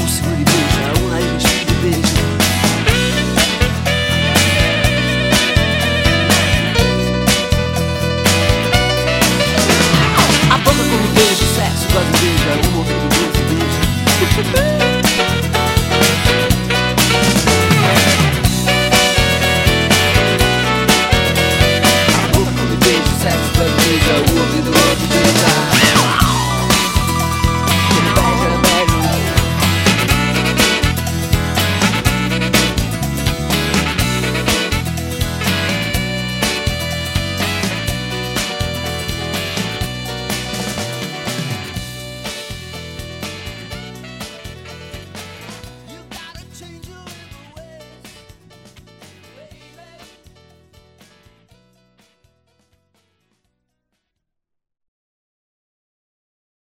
olha e beija,